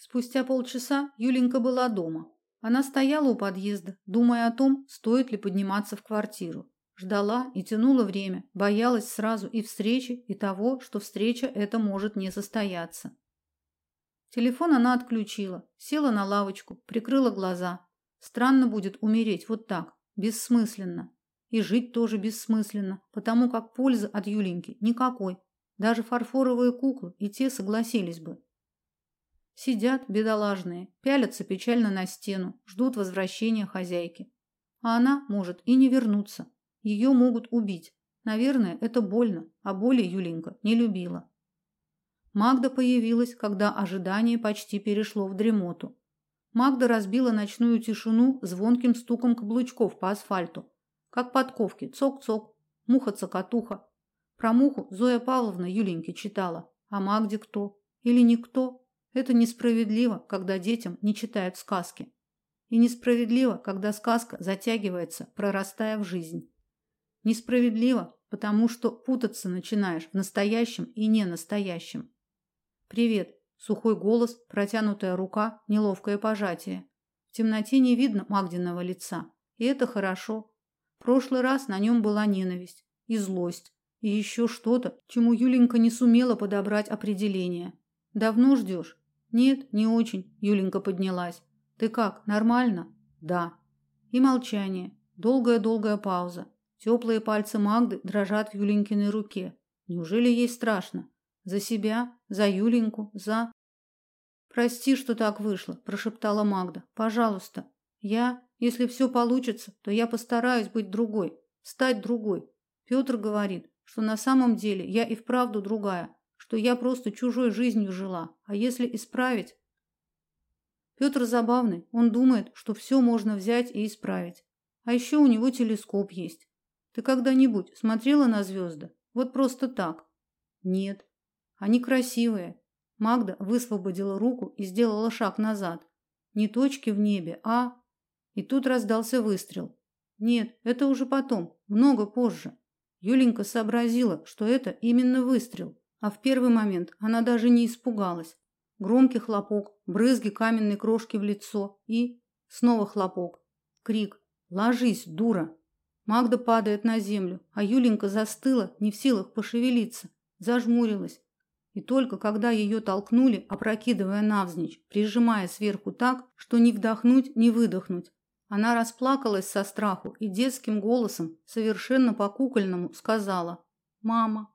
Спустя полчаса Юленька была дома. Она стояла у подъезда, думая о том, стоит ли подниматься в квартиру. Ждала и тянула время, боялась сразу и встречи, и того, что встреча эта может не состояться. Телефон она отключила, села на лавочку, прикрыла глаза. Странно будет умереть вот так, бессмысленно. И жить тоже бессмысленно, потому как пользы от Юленьки никакой. Даже фарфоровые куклы и те согласились бы. Сидят бедолажные, пялятся печально на стену, ждут возвращения хозяйки. А она может и не вернуться. Ее могут убить. Наверное, это больно, а боли Юленька не любила. Магда появилась, когда ожидание почти перешло в дремоту. Магда разбила ночную тишину звонким стуком каблучков по асфальту, как подковки, цок-цок, муха-цокотуха. Про муху Зоя Павловна Юленьке читала, а Магде кто? Или никто? Это несправедливо, когда детям не читают сказки. И несправедливо, когда сказка затягивается, прорастая в жизнь. Несправедливо, потому что путаться начинаешь в настоящем и ненастоящем. Привет, сухой голос, протянутая рука, неловкое пожатие. В темноте не видно Магдиного лица, и это хорошо. В прошлый раз на нем была ненависть и злость, и еще что-то, чему Юленька не сумела подобрать определение. Давно ждешь? Нет, не очень, Юленька поднялась. Ты как, нормально? Да. И молчание. Долгая-долгая пауза. Теплые пальцы Магды дрожат в Юленькиной руке. Неужели ей страшно? За себя, за Юленьку, за Прости, что так вышло, прошептала Магда. Пожалуйста. Я, если все получится, то я постараюсь быть другой, стать другой. Петр говорит, что на самом деле я и вправду другая, что я просто чужой жизнью жила. А если исправить? Петр забавный, он думает, что все можно взять и исправить. А еще у него телескоп есть. Ты когда-нибудь смотрела на звезды? Вот просто так? Нет. Они красивые. Магда высвободила руку и сделала шаг назад. Не точки в небе, а И тут раздался выстрел. Нет, это уже потом, много позже. Юленька сообразила, что это именно выстрел. А в первый момент она даже не испугалась. Громкий хлопок, брызги каменной крошки в лицо и снова хлопок. Крик: "Ложись, дура!" Магда падает на землю, а Юленька застыла, не в силах пошевелиться, зажмурилась. И только когда ее толкнули, опрокидывая навзничь, прижимая сверху так, что ни вдохнуть, ни выдохнуть, она расплакалась со страху и детским голосом, совершенно по-кукольному, сказала: "Мама,